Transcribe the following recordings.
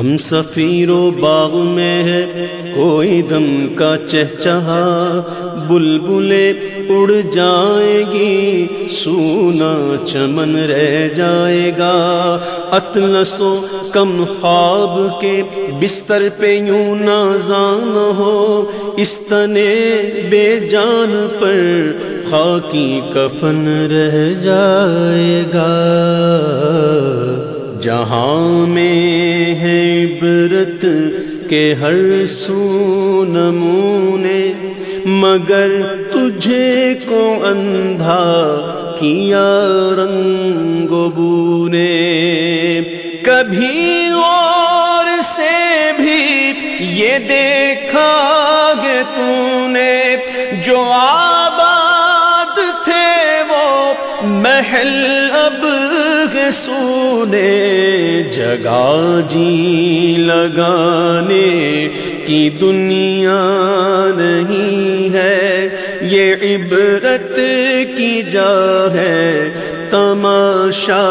ہم سفیر و باغ میں ہے، کوئی دم کا چہچہا بلبلے اڑ جائے گی، سونا چمن رہ جائے گا۔ اطلسو کم خواب کے بستر پہ یوں نازان ہو، اس تنے بے جان پر خاکی کفن رہ جائے گا۔ جہاں میں ہے عبرت کے ہر سو نمونے، مگر تجھے کو اندھا کیا رنگ بو نے کبھی اور سے بھی یہ دیکھا گے تو نے جو آباد محل اب سونے، جگہ جی لگانے کی دنیا نہیں ہے۔ یہ عبرت کی جا ہے، تماشا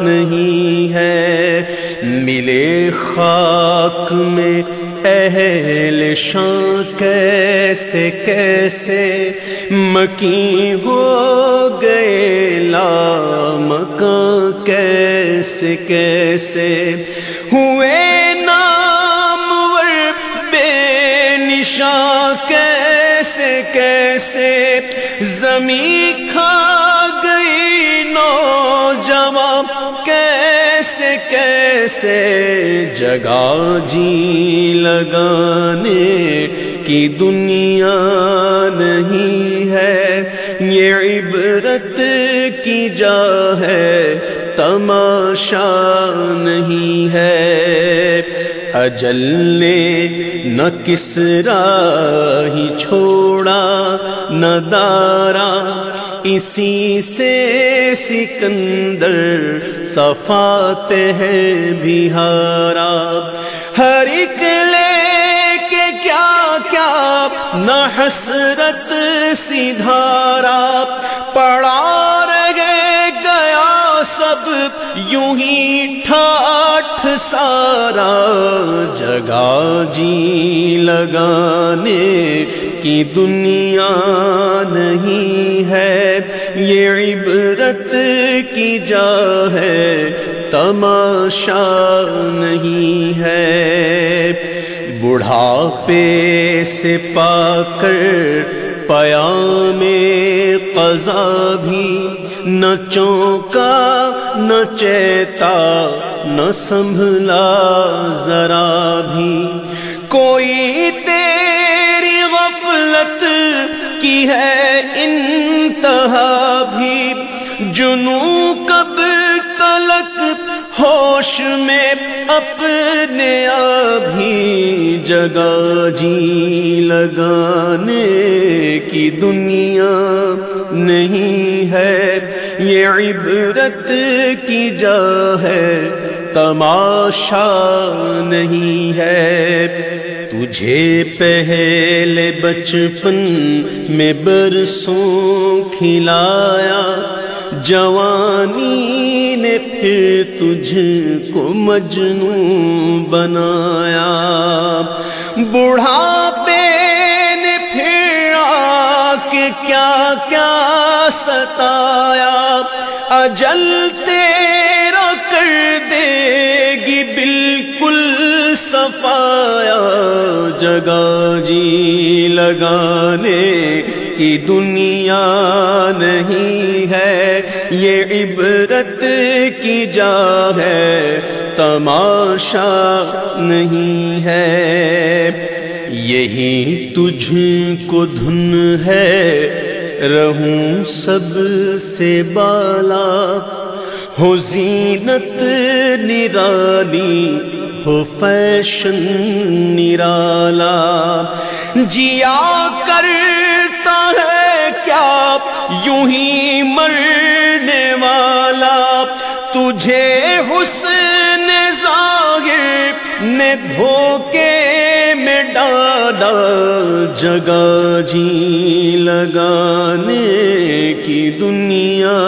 نہیں ہے۔ ملے خاک میں اہل شان کیسے کیسے مکی ہو گئے لا مکان کیسے کیسے ہوئے نامور بے نشان کیسے کیسے زمین کھا گئی نوجوان کیسے کیسے جگہ جی لگانے کی دنیا نہیں ہے، یہ عبرت کی جا ہے، تماشا نہیں ہے۔ اجل نے نہ کس راہی چھوڑا، نہ دارا اسی سے سکندر صفات ہے بہارا ہر ایک لے کے کیا کیا نہ حسرت سدھارا پڑا رہ گیا سب یوں ہی سارا جگہ جی لگانے کی دنیا نہیں ہے، یہ عبرت کی جا ہے، تماشا نہیں ہے۔ بڑھاپے سے پا کر پیا میں قضا بھی نہ چونکا، نہ چیتا، نہ سنبھلا ذرا بھی۔ کوئی تیری غفلت کی ہے انتہا بھی۔ جنو کب تلک ہوش میں اپنے ابھی جگہ جی لگانے کی دنیا نہیں ہے، یہ عبرت کی جا ہے، تماشا نہیں ہے۔ تجھے پہلے بچپن میں برسوں کھلایا، جوانی نے پھر تجھ کو مجنوں بنایا۔ بڑھاپے نے پھر آ کے کیا کیا ستایا۔ اجل تیرا کر دے گی بالکل صفایا۔ جگہ جی لگانے کی دنیا نہیں ہے۔ یہ عبرت کی جا ہے، تماشا نہیں ہے۔ یہی تجھ کو دھن ہے، رہوں سب سے بالا۔ ہو زینت نرالی ہو فیشن نرالا۔ جیا کرتا ہے کیا، یوں ہی مرنے والا، تجھے حسن ظاہر نے دھوکے میں ڈالا، جگہ جی لگانے کی دنیا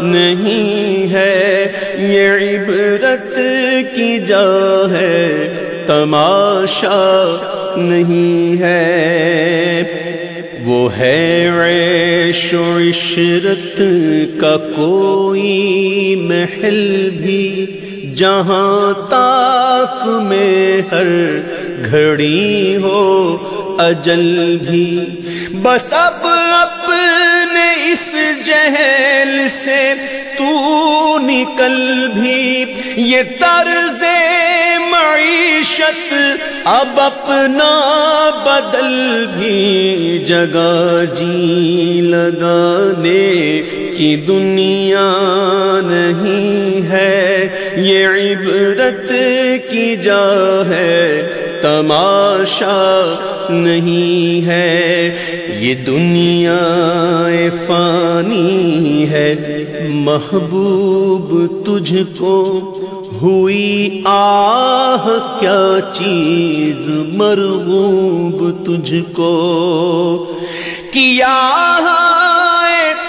نہیں ہے، یہ عبرت کی کی جا ہے، تماشا نہیں ہے۔ وہ ہے عیش و عشرت کا کوئی محل بھی، جہاں تاک میں ہر گھڑی ہو اجل بھی۔ بس اب اپنے اس جہل سے تو نکل بھی۔ یہ طرز معیشت اب اپنا بدل بھی جگہ جی لگانے کی دنیا نہیں ہے۔ یہ عبرت کی جا ہے، تماشا نہیں ہے۔ یہ دنیا فانی ہے، محبوب تجھ کو ہوئی، آہ، کیا چیز مرغوب تجھ کو کیا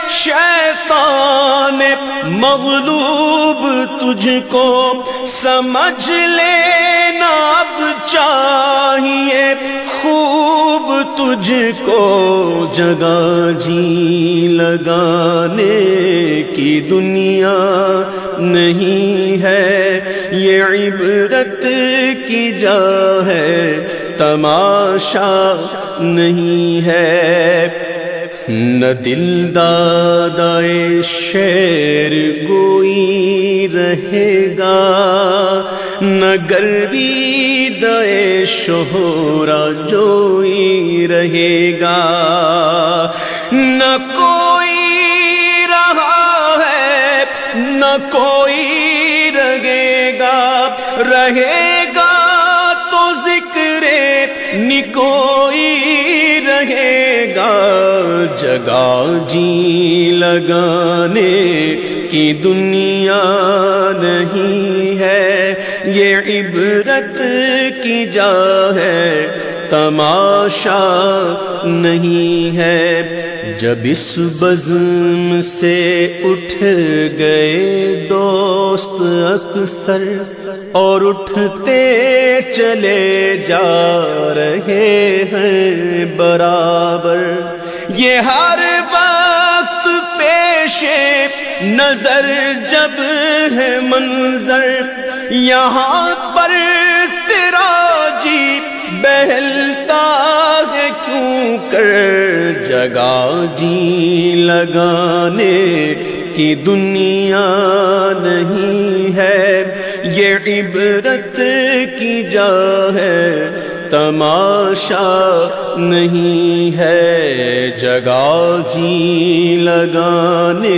شیطان مغلوب تجھ کو سمجھ لینا اب چاہیے خوب تجھ کو جگہ جی لگانے کی دنیا نہیں ہے۔ یہ عبرت کی جا ہے، تماشا نہیں ہے۔ نہ دل دادائے شیر گوئی رہے گا، نہ گروی دے شہرا جوئی رہے گا۔ نہ کوئی رہا ہے، نہ کوئی رہے گا تو ذکر نکوئی رہے گا۔ جگہ جی لگانے کی دنیا نہیں ہے، یہ عبرت کی جا ہے۔ تماشا نہیں ہے۔ جب اس بزم سے اٹھ گئے دوست اکثر اور اٹھتے چلے جا رہے ہیں برابر۔ یہ ہر وقت پیش نظر جب ہے منظر۔ یہاں پر بہلتا ہے کیوں کر جگہ جی لگانے کی دنیا نہیں ہے؟ یہ عبرت کی جا ہے، تماشا نہیں ہے۔ جگہ جی لگانے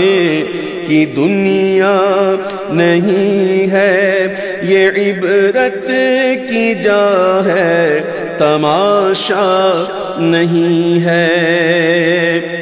کی دنیا نہیں ہے یہ عبرت کی جا ہے تماشا نہیں ہے۔